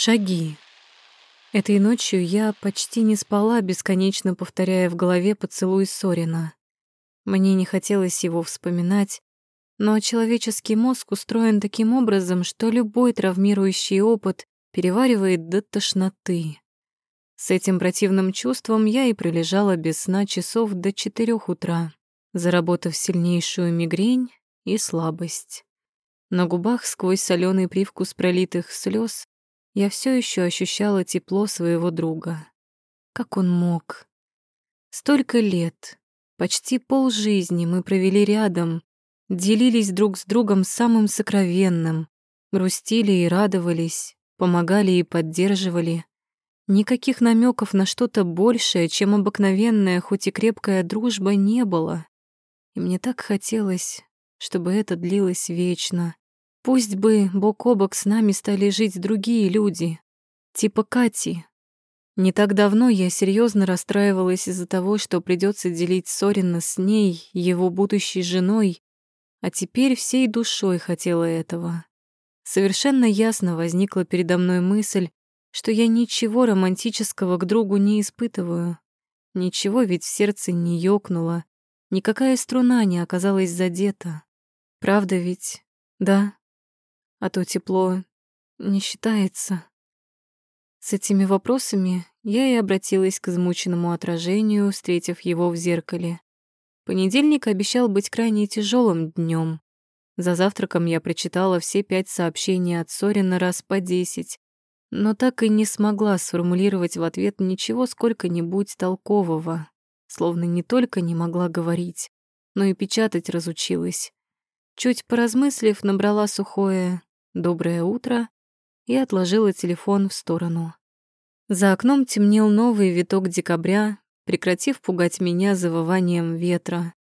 Шаги. Этой ночью я почти не спала, бесконечно повторяя в голове поцелуй Сорина. Мне не хотелось его вспоминать, но человеческий мозг устроен таким образом, что любой травмирующий опыт переваривает до тошноты. С этим противным чувством я и пролежала без сна часов до четырех утра, заработав сильнейшую мигрень и слабость. На губах сквозь соленый привкус пролитых слез я все еще ощущала тепло своего друга. Как он мог? Столько лет, почти полжизни мы провели рядом, делились друг с другом самым сокровенным, грустили и радовались, помогали и поддерживали. Никаких намеков на что-то большее, чем обыкновенная, хоть и крепкая дружба, не было. И мне так хотелось, чтобы это длилось вечно. Пусть бы бок о бок с нами стали жить другие люди, типа Кати. Не так давно я серьезно расстраивалась из-за того, что придется делить Сорина с ней, его будущей женой, а теперь всей душой хотела этого. Совершенно ясно возникла передо мной мысль, что я ничего романтического к другу не испытываю. Ничего ведь в сердце не ёкнуло, никакая струна не оказалась задета. Правда ведь? Да. А то тепло не считается. С этими вопросами я и обратилась к измученному отражению, встретив его в зеркале. Понедельник обещал быть крайне тяжелым днем. За завтраком я прочитала все пять сообщений от Сорина раз по десять, но так и не смогла сформулировать в ответ ничего сколько-нибудь толкового, словно не только не могла говорить, но и печатать разучилась. Чуть поразмыслив, набрала сухое «доброе утро» и отложила телефон в сторону. За окном темнел новый виток декабря, прекратив пугать меня завыванием ветра.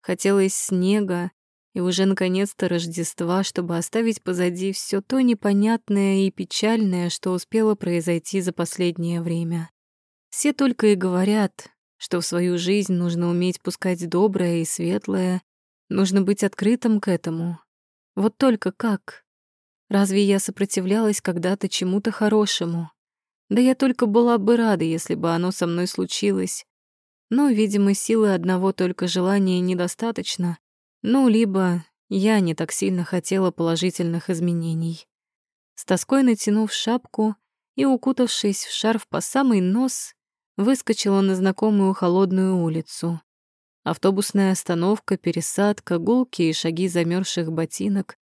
Хотелось снега, и уже наконец-то Рождества, чтобы оставить позади все то непонятное и печальное, что успело произойти за последнее время. Все только и говорят, что в свою жизнь нужно уметь пускать доброе и светлое, нужно быть открытым к этому. Вот только как? Разве я сопротивлялась когда-то чему-то хорошему? Да я только была бы рада, если бы оно со мной случилось. Но, видимо, силы одного только желания недостаточно, ну, либо я не так сильно хотела положительных изменений. С тоской натянув шапку и укутавшись в шарф по самый нос, выскочила на знакомую холодную улицу. Автобусная остановка, пересадка, гулки и шаги замерзших ботинок,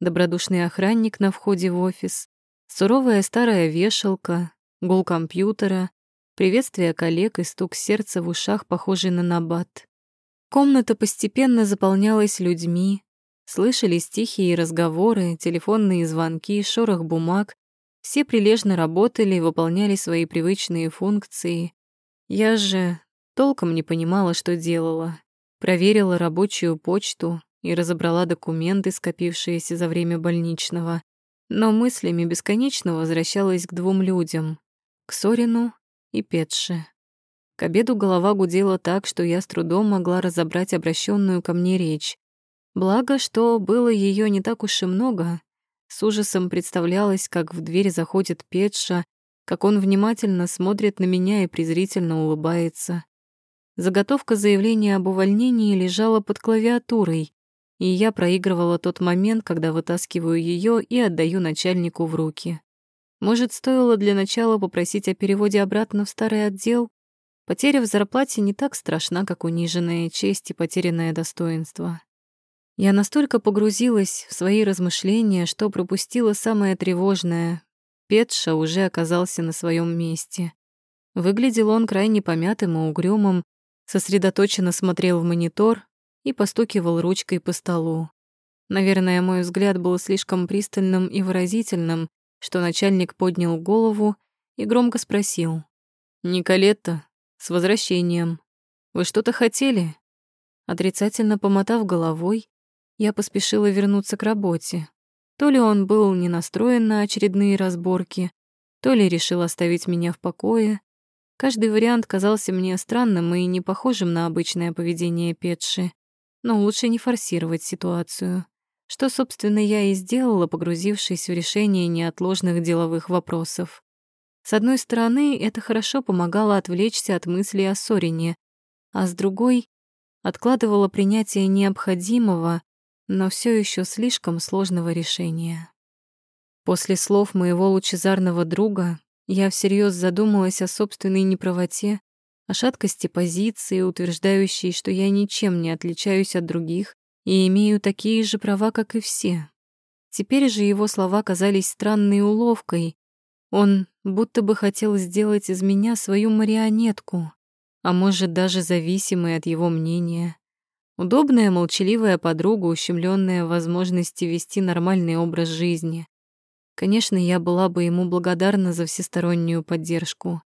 добродушный охранник на входе в офис, суровая старая вешалка, гул компьютера, приветствие коллег и стук сердца в ушах, похожий на набат. Комната постепенно заполнялась людьми, слышались тихие разговоры, телефонные звонки, шорох бумаг. Все прилежно работали и выполняли свои привычные функции. Я же толком не понимала, что делала. Проверила рабочую почту и разобрала документы, скопившиеся за время больничного. Но мыслями бесконечно возвращалась к двум людям — к Сорину и Петше. К обеду голова гудела так, что я с трудом могла разобрать обращенную ко мне речь. Благо, что было ее не так уж и много. С ужасом представлялось, как в дверь заходит Петша, как он внимательно смотрит на меня и презрительно улыбается. Заготовка заявления об увольнении лежала под клавиатурой, и я проигрывала тот момент, когда вытаскиваю ее и отдаю начальнику в руки. Может, стоило для начала попросить о переводе обратно в старый отдел? Потеря в зарплате не так страшна, как униженная честь и потерянное достоинство. Я настолько погрузилась в свои размышления, что пропустила самое тревожное. Петша уже оказался на своем месте. Выглядел он крайне помятым и угрюмым, сосредоточенно смотрел в монитор и постукивал ручкой по столу. Наверное, мой взгляд был слишком пристальным и выразительным, что начальник поднял голову и громко спросил. «Николетта, с возвращением. Вы что-то хотели? Отрицательно помотав головой, я поспешила вернуться к работе. То ли он был не настроен на очередные разборки, то ли решил оставить меня в покое. Каждый вариант казался мне странным и не похожим на обычное поведение Петши, но лучше не форсировать ситуацию, что, собственно, я и сделала, погрузившись в решение неотложных деловых вопросов. С одной стороны, это хорошо помогало отвлечься от мыслей о Сорине, а с другой — откладывало принятие необходимого, но все еще слишком сложного решения. После слов моего лучезарного друга я всерьез задумалась о собственной неправоте, о шаткости позиции, утверждающей, что я ничем не отличаюсь от других и имею такие же права, как и все. Теперь же его слова казались странной уловкой. Он будто бы хотел сделать из меня свою марионетку, а может, даже зависимой от его мнения. Удобная, молчаливая подруга, ущемленная в возможности вести нормальный образ жизни. Конечно, я была бы ему благодарна за всестороннюю поддержку,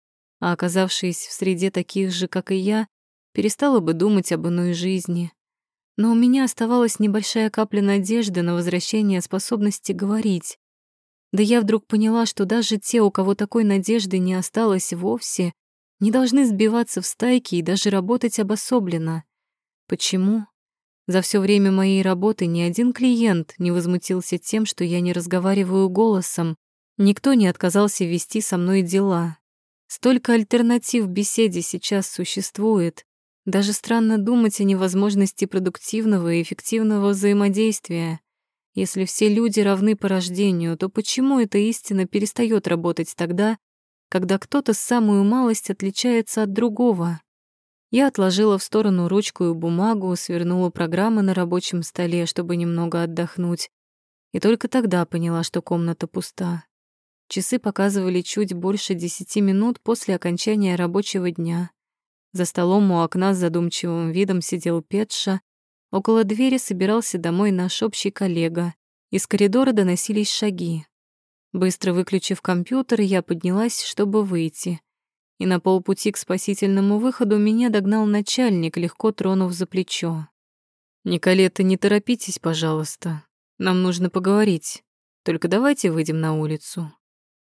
а оказавшись в среде таких же, как и я, перестала бы думать об иной жизни. Но у меня оставалась небольшая капля надежды на возвращение способности говорить. Да я вдруг поняла, что даже те, у кого такой надежды не осталось вовсе, не должны сбиваться в стайки и даже работать обособленно. Почему? За все время моей работы ни один клиент не возмутился тем, что я не разговариваю голосом. Никто не отказался вести со мной дела. Столько альтернатив беседе сейчас существует. Даже странно думать о невозможности продуктивного и эффективного взаимодействия. Если все люди равны по рождению, то почему эта истина перестает работать тогда, когда кто-то самую малость отличается от другого? Я отложила в сторону ручку и бумагу, свернула программы на рабочем столе, чтобы немного отдохнуть. И только тогда поняла, что комната пуста. Часы показывали чуть больше десяти минут после окончания рабочего дня. За столом у окна с задумчивым видом сидел Петша. Около двери собирался домой наш общий коллега. Из коридора доносились шаги. Быстро выключив компьютер, я поднялась, чтобы выйти и на полпути к спасительному выходу меня догнал начальник, легко тронув за плечо. «Николета, не торопитесь, пожалуйста. Нам нужно поговорить. Только давайте выйдем на улицу».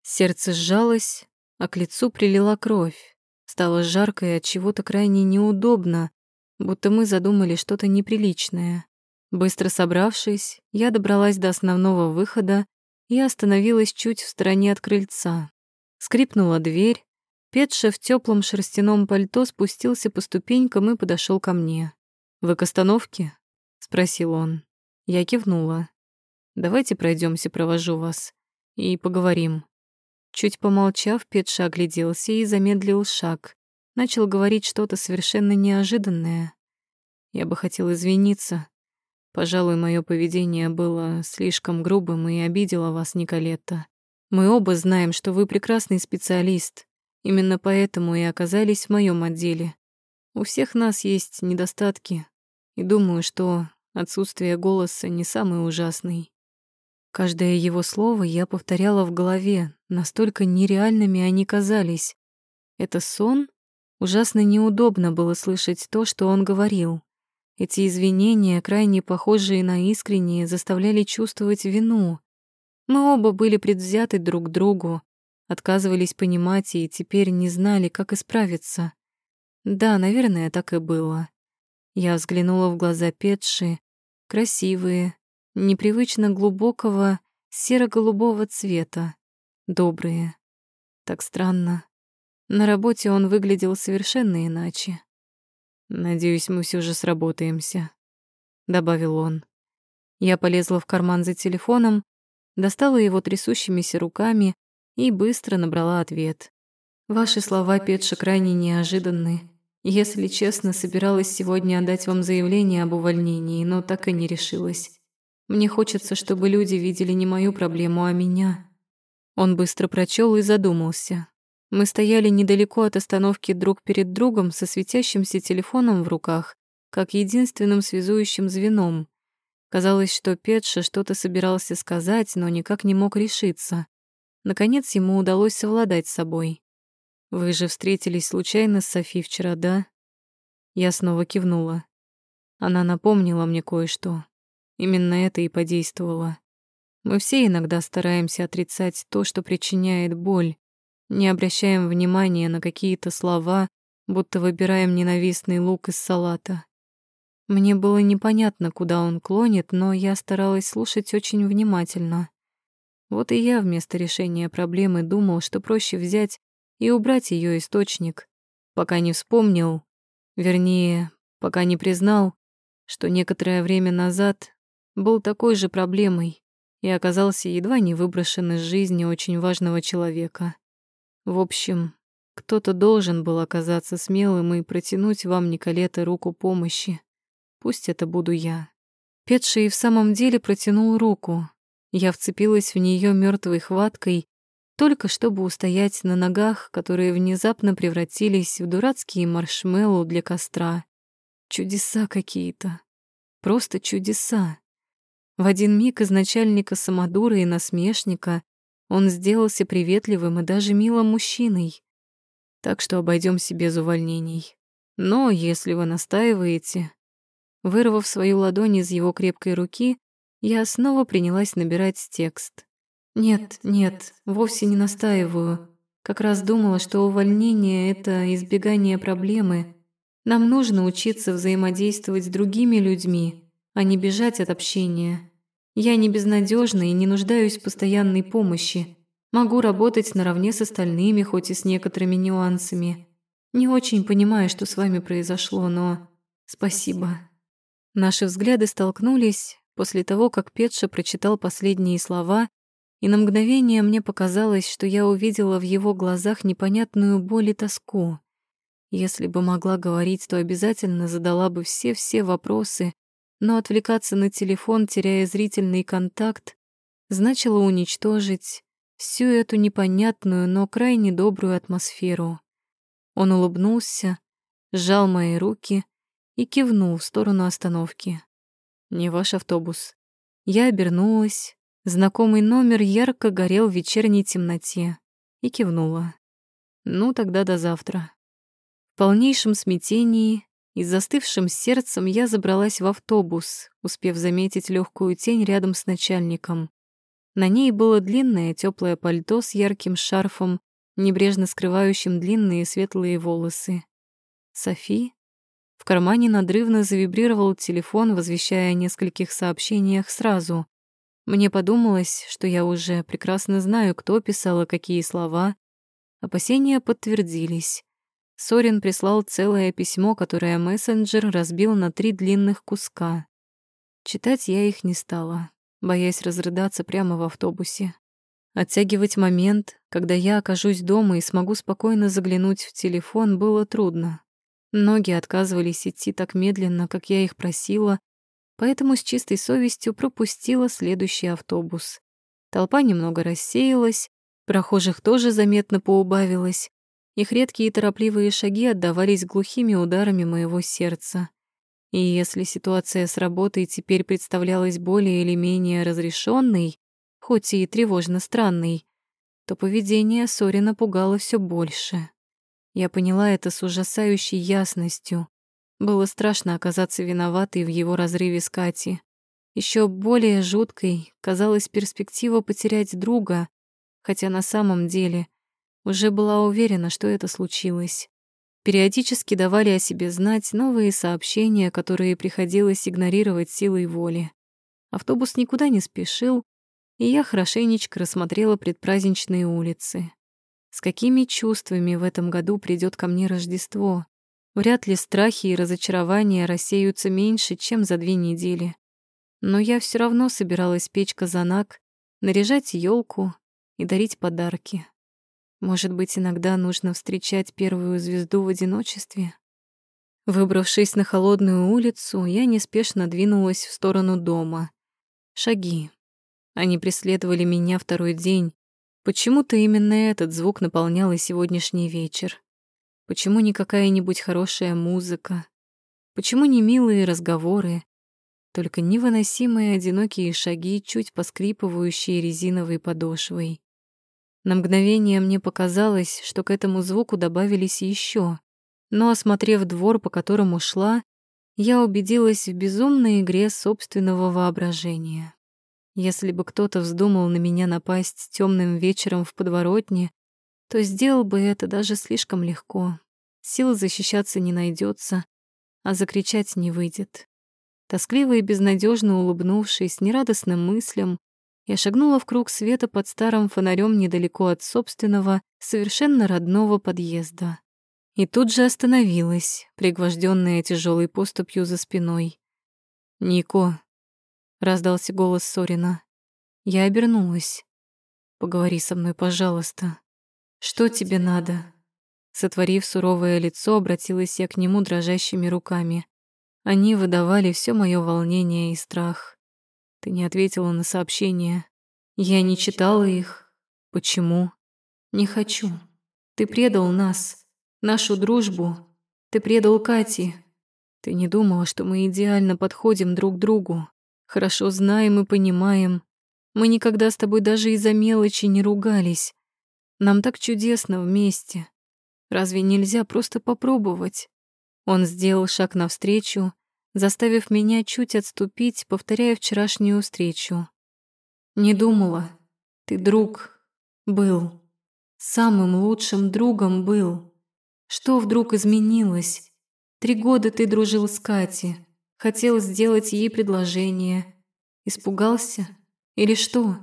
Сердце сжалось, а к лицу прилила кровь. Стало жарко и от чего-то крайне неудобно, будто мы задумали что-то неприличное. Быстро собравшись, я добралась до основного выхода и остановилась чуть в стороне от крыльца. Скрипнула дверь, Петша в теплом шерстяном пальто спустился по ступенькам и подошел ко мне. «Вы к остановке?» — спросил он. Я кивнула. «Давайте пройдемся, провожу вас. И поговорим». Чуть помолчав, Петша огляделся и замедлил шаг. Начал говорить что-то совершенно неожиданное. Я бы хотел извиниться. Пожалуй, мое поведение было слишком грубым и обидело вас, Николетта. Мы оба знаем, что вы прекрасный специалист, Именно поэтому и оказались в моем отделе. У всех нас есть недостатки, и думаю, что отсутствие голоса не самый ужасный. Каждое его слово я повторяла в голове, настолько нереальными они казались. Это сон? Ужасно неудобно было слышать то, что он говорил. Эти извинения, крайне похожие на искренние, заставляли чувствовать вину. Мы оба были предвзяты друг к другу, отказывались понимать и теперь не знали, как исправиться. Да, наверное, так и было. Я взглянула в глаза Петши, красивые, непривычно глубокого серо-голубого цвета, добрые. Так странно. На работе он выглядел совершенно иначе. «Надеюсь, мы все же сработаемся», — добавил он. Я полезла в карман за телефоном, достала его трясущимися руками и быстро набрала ответ. «Ваши слова, Петша, крайне неожиданны. Если честно, собиралась сегодня отдать вам заявление об увольнении, но так и не решилась. Мне хочется, чтобы люди видели не мою проблему, а меня». Он быстро прочел и задумался. Мы стояли недалеко от остановки друг перед другом со светящимся телефоном в руках, как единственным связующим звеном. Казалось, что Петша что-то собирался сказать, но никак не мог решиться. Наконец ему удалось совладать с собой. «Вы же встретились случайно с Софи вчера, да?» Я снова кивнула. Она напомнила мне кое-что. Именно это и подействовало. Мы все иногда стараемся отрицать то, что причиняет боль, не обращаем внимания на какие-то слова, будто выбираем ненавистный лук из салата. Мне было непонятно, куда он клонит, но я старалась слушать очень внимательно. Вот и я вместо решения проблемы думал, что проще взять и убрать ее источник, пока не вспомнил, вернее, пока не признал, что некоторое время назад был такой же проблемой и оказался едва не выброшен из жизни очень важного человека. В общем, кто-то должен был оказаться смелым и протянуть вам, Николета, руку помощи. Пусть это буду я. Петша и в самом деле протянул руку. Я вцепилась в нее мертвой хваткой, только чтобы устоять на ногах, которые внезапно превратились в дурацкие маршмеллоу для костра. Чудеса какие-то. Просто чудеса. В один миг из начальника самодура и насмешника он сделался приветливым и даже милым мужчиной. Так что обойдемся без увольнений. Но если вы настаиваете... Вырвав свою ладонь из его крепкой руки, я снова принялась набирать текст. «Нет, нет, вовсе не настаиваю. Как раз думала, что увольнение — это избегание проблемы. Нам нужно учиться взаимодействовать с другими людьми, а не бежать от общения. Я не безнадежна и не нуждаюсь в постоянной помощи. Могу работать наравне с остальными, хоть и с некоторыми нюансами. Не очень понимаю, что с вами произошло, но спасибо». Наши взгляды столкнулись, после того, как Петша прочитал последние слова, и на мгновение мне показалось, что я увидела в его глазах непонятную боль и тоску. Если бы могла говорить, то обязательно задала бы все-все вопросы, но отвлекаться на телефон, теряя зрительный контакт, значило уничтожить всю эту непонятную, но крайне добрую атмосферу. Он улыбнулся, сжал мои руки и кивнул в сторону остановки не ваш автобус. Я обернулась. Знакомый номер ярко горел в вечерней темноте и кивнула. Ну, тогда до завтра. В полнейшем смятении и застывшим сердцем я забралась в автобус, успев заметить легкую тень рядом с начальником. На ней было длинное теплое пальто с ярким шарфом, небрежно скрывающим длинные светлые волосы. Софи в кармане надрывно завибрировал телефон, возвещая о нескольких сообщениях сразу. Мне подумалось, что я уже прекрасно знаю, кто писал и какие слова. Опасения подтвердились. Сорин прислал целое письмо, которое мессенджер разбил на три длинных куска. Читать я их не стала, боясь разрыдаться прямо в автобусе. Оттягивать момент, когда я окажусь дома и смогу спокойно заглянуть в телефон, было трудно. Ноги отказывались идти так медленно, как я их просила, поэтому с чистой совестью пропустила следующий автобус. Толпа немного рассеялась, прохожих тоже заметно поубавилось, их редкие и торопливые шаги отдавались глухими ударами моего сердца. И если ситуация с работой теперь представлялась более или менее разрешенной, хоть и тревожно странной, то поведение Сорина пугало все больше. Я поняла это с ужасающей ясностью. Было страшно оказаться виноватой в его разрыве с Катей. Еще более жуткой казалась перспектива потерять друга, хотя на самом деле уже была уверена, что это случилось. Периодически давали о себе знать новые сообщения, которые приходилось игнорировать силой воли. Автобус никуда не спешил, и я хорошенечко рассмотрела предпраздничные улицы. С какими чувствами в этом году придет ко мне Рождество? Вряд ли страхи и разочарования рассеются меньше, чем за две недели. Но я все равно собиралась печь казанак, наряжать елку и дарить подарки. Может быть, иногда нужно встречать первую звезду в одиночестве? Выбравшись на холодную улицу, я неспешно двинулась в сторону дома. Шаги. Они преследовали меня второй день, Почему-то именно этот звук наполнял и сегодняшний вечер. Почему не какая-нибудь хорошая музыка? Почему не милые разговоры? Только невыносимые одинокие шаги, чуть поскрипывающие резиновой подошвой. На мгновение мне показалось, что к этому звуку добавились еще. Но, осмотрев двор, по которому шла, я убедилась в безумной игре собственного воображения. Если бы кто-то вздумал на меня напасть темным вечером в подворотне, то сделал бы это даже слишком легко. Сил защищаться не найдется, а закричать не выйдет. Тоскливо и безнадежно улыбнувшись нерадостным мыслям, я шагнула в круг света под старым фонарем недалеко от собственного, совершенно родного подъезда. И тут же остановилась, пригвожденная тяжелой поступью за спиной. «Нико», — раздался голос Сорина. Я обернулась. «Поговори со мной, пожалуйста. Что тебе надо?» Сотворив суровое лицо, обратилась я к нему дрожащими руками. Они выдавали все мое волнение и страх. Ты не ответила на сообщения. Я не читала их. Почему? Не хочу. Ты предал нас, нашу дружбу. Ты предал Кати. Ты не думала, что мы идеально подходим друг к другу. Хорошо знаем и понимаем. Мы никогда с тобой даже из-за мелочи не ругались. Нам так чудесно вместе. Разве нельзя просто попробовать? Он сделал шаг навстречу, заставив меня чуть отступить, повторяя вчерашнюю встречу. Не думала. Ты друг. Был. Самым лучшим другом был. Что вдруг изменилось? Три года ты дружил с Катей. Хотел сделать ей предложение. Испугался? Или что?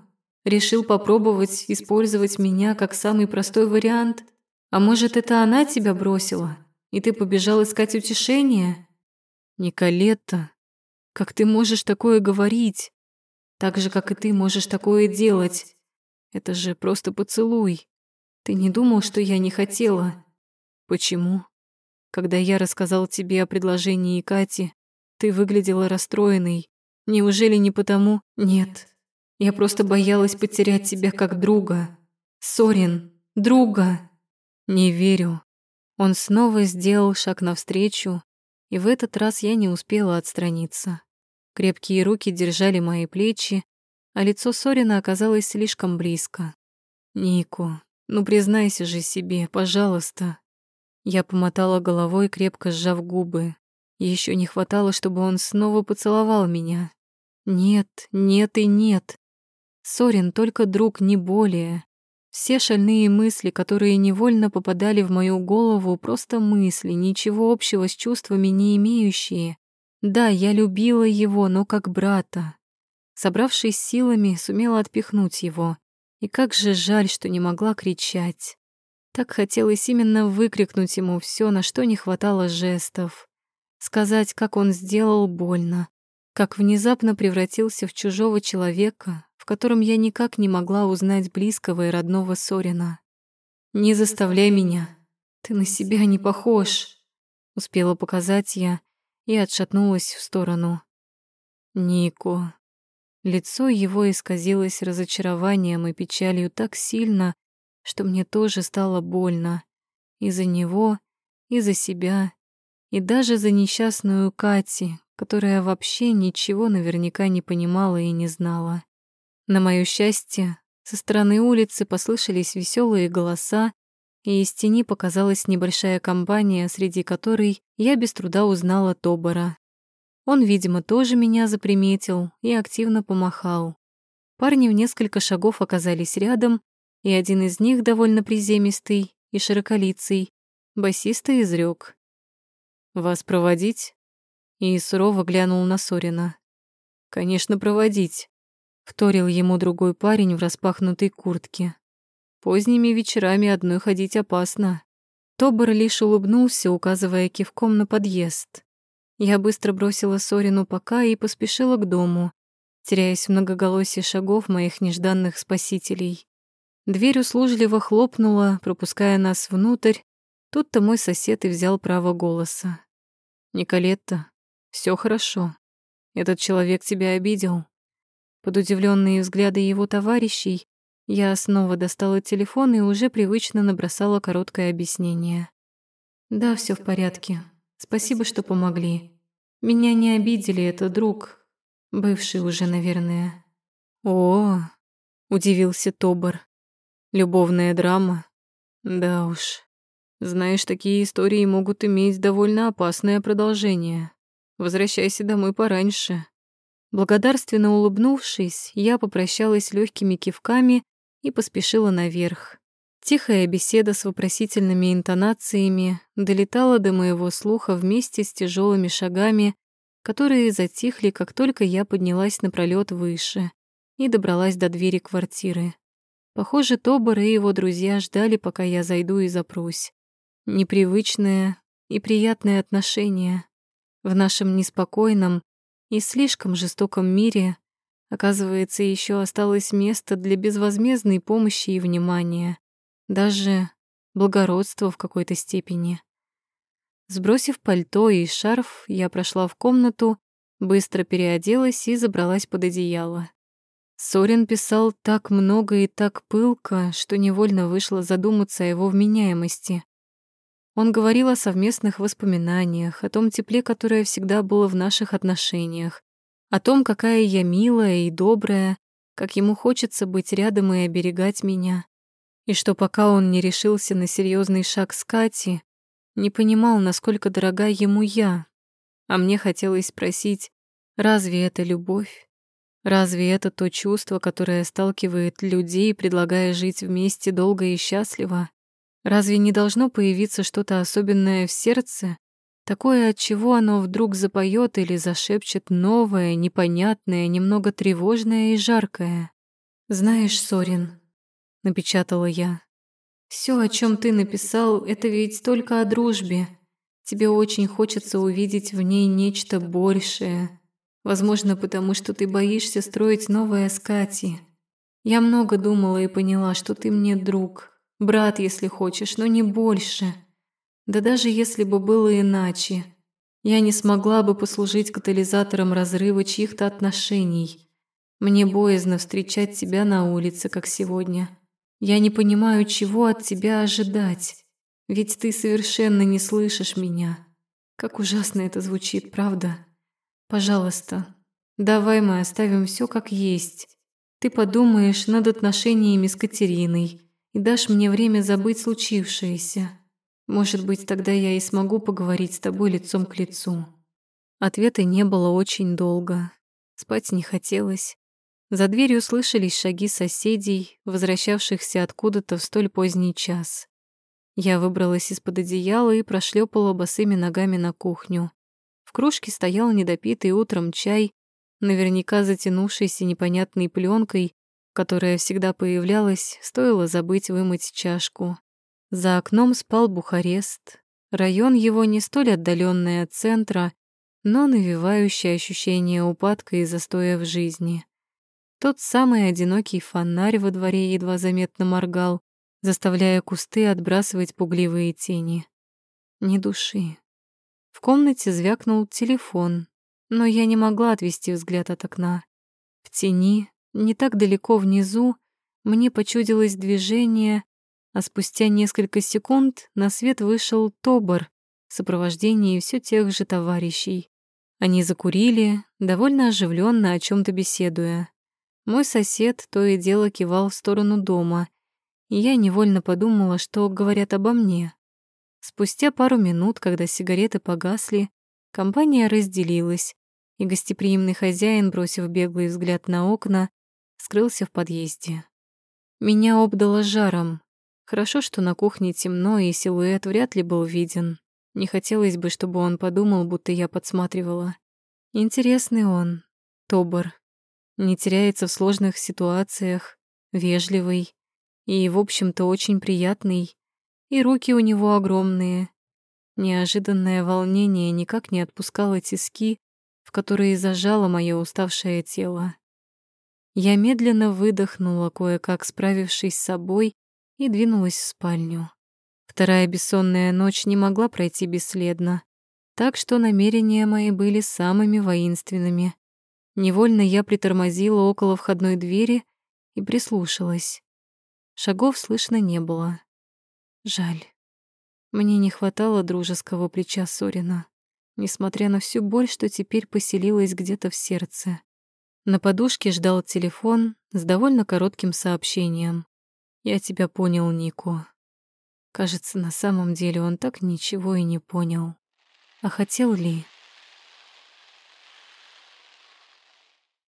Решил попробовать использовать меня как самый простой вариант? А может, это она тебя бросила, и ты побежал искать утешения? Николетта, как ты можешь такое говорить? Так же, как и ты можешь такое делать. Это же просто поцелуй. Ты не думал, что я не хотела? Почему? Когда я рассказал тебе о предложении Кати, ты выглядела расстроенной. Неужели не потому? Нет. Я просто боялась потерять тебя как друга. Сорин, друга. Не верю. Он снова сделал шаг навстречу, и в этот раз я не успела отстраниться. Крепкие руки держали мои плечи, а лицо Сорина оказалось слишком близко. «Нико, ну признайся же себе, пожалуйста». Я помотала головой, крепко сжав губы. Еще не хватало, чтобы он снова поцеловал меня. Нет, нет и нет. Сорин только друг, не более. Все шальные мысли, которые невольно попадали в мою голову, просто мысли, ничего общего с чувствами не имеющие. Да, я любила его, но как брата. Собравшись силами, сумела отпихнуть его. И как же жаль, что не могла кричать. Так хотелось именно выкрикнуть ему все, на что не хватало жестов. Сказать, как он сделал больно, как внезапно превратился в чужого человека, в котором я никак не могла узнать близкого и родного Сорина. «Не заставляй меня, ты на себя не похож», — успела показать я и отшатнулась в сторону. «Нико». Лицо его исказилось разочарованием и печалью так сильно, что мне тоже стало больно. И за него, и за себя, и даже за несчастную Кати, которая вообще ничего наверняка не понимала и не знала. На моё счастье, со стороны улицы послышались веселые голоса, и из тени показалась небольшая компания, среди которой я без труда узнала Тобора. Он, видимо, тоже меня заприметил и активно помахал. Парни в несколько шагов оказались рядом, и один из них, довольно приземистый и широколицый, басиста изрёк. «Вас проводить?» И сурово глянул на Сорина. «Конечно, проводить. Вторил ему другой парень в распахнутой куртке. Поздними вечерами одной ходить опасно. Тобор лишь улыбнулся, указывая кивком на подъезд. Я быстро бросила Сорину пока и поспешила к дому, теряясь в многоголосии шагов моих нежданных спасителей. Дверь услужливо хлопнула, пропуская нас внутрь. Тут-то мой сосед и взял право голоса. «Николетта, все хорошо. Этот человек тебя обидел. Под удивленные взгляды его товарищей я снова достала телефон и уже привычно набросала короткое объяснение. «Да, все в порядке. Спасибо, что помогли. Меня не обидели, это друг. Бывший уже, наверное». «О!» — удивился Тобор. «Любовная драма? Да уж. Знаешь, такие истории могут иметь довольно опасное продолжение. Возвращайся домой пораньше. Благодарственно улыбнувшись, я попрощалась легкими кивками и поспешила наверх. Тихая беседа с вопросительными интонациями долетала до моего слуха вместе с тяжелыми шагами, которые затихли, как только я поднялась на пролет выше и добралась до двери квартиры. Похоже, Тобор и его друзья ждали, пока я зайду и запрусь. Непривычное и приятное отношение. В нашем неспокойном и слишком жестоком мире, оказывается, еще осталось место для безвозмездной помощи и внимания, даже благородства в какой-то степени. Сбросив пальто и шарф, я прошла в комнату, быстро переоделась и забралась под одеяло. Сорин писал так много и так пылко, что невольно вышло задуматься о его вменяемости. Он говорил о совместных воспоминаниях, о том тепле, которое всегда было в наших отношениях, о том, какая я милая и добрая, как ему хочется быть рядом и оберегать меня, и что пока он не решился на серьезный шаг с Кати, не понимал, насколько дорога ему я, а мне хотелось спросить, разве это любовь? Разве это то чувство, которое сталкивает людей, предлагая жить вместе долго и счастливо? Разве не должно появиться что-то особенное в сердце, такое, от чего оно вдруг запоет или зашепчет новое, непонятное, немного тревожное и жаркое? «Знаешь, Сорин», — напечатала я, все, о чем ты написал, это ведь только о дружбе. Тебе очень хочется увидеть в ней нечто большее. Возможно, потому что ты боишься строить новое с Катей. Я много думала и поняла, что ты мне друг, брат, если хочешь, но не больше. Да даже если бы было иначе, я не смогла бы послужить катализатором разрыва чьих-то отношений. Мне боязно встречать тебя на улице, как сегодня. Я не понимаю, чего от тебя ожидать, ведь ты совершенно не слышишь меня. Как ужасно это звучит, правда? Пожалуйста, давай мы оставим все как есть. Ты подумаешь над отношениями с Катериной и дашь мне время забыть случившееся. Может быть, тогда я и смогу поговорить с тобой лицом к лицу. Ответа не было очень долго. Спать не хотелось. За дверью слышались шаги соседей, возвращавшихся откуда-то в столь поздний час. Я выбралась из-под одеяла и прошлепала босыми ногами на кухню. В кружке стоял недопитый утром чай, наверняка затянувшийся непонятной пленкой, которая всегда появлялась, стоило забыть вымыть чашку. За окном спал Бухарест. Район его не столь отдаленный от центра, но навевающий ощущение упадка и застоя в жизни. Тот самый одинокий фонарь во дворе едва заметно моргал, заставляя кусты отбрасывать пугливые тени. Ни души. В комнате звякнул телефон, но я не могла отвести взгляд от окна. В тени, не так далеко внизу, мне почудилось движение, а спустя несколько секунд на свет вышел Тобор в сопровождении все тех же товарищей. Они закурили, довольно оживленно о чем то беседуя. Мой сосед то и дело кивал в сторону дома, и я невольно подумала, что говорят обо мне. Спустя пару минут, когда сигареты погасли, компания разделилась, и гостеприимный хозяин, бросив беглый взгляд на окна, скрылся в подъезде. Меня обдало жаром. Хорошо, что на кухне темно, и силуэт вряд ли был виден. Не хотелось бы, чтобы он подумал, будто я подсматривала. Интересный он, Тобор не теряется в сложных ситуациях, вежливый и, в общем-то, очень приятный, и руки у него огромные. Неожиданное волнение никак не отпускало тиски, в которые зажало мое уставшее тело. Я медленно выдохнула, кое-как справившись с собой, и двинулась в спальню. Вторая бессонная ночь не могла пройти бесследно, так что намерения мои были самыми воинственными. Невольно я притормозила около входной двери и прислушалась. Шагов слышно не было. Жаль. Мне не хватало дружеского плеча Сорина, несмотря на всю боль, что теперь поселилась где-то в сердце. На подушке ждал телефон с довольно коротким сообщением. «Я тебя понял, Нико». Кажется, на самом деле он так ничего и не понял. А хотел ли?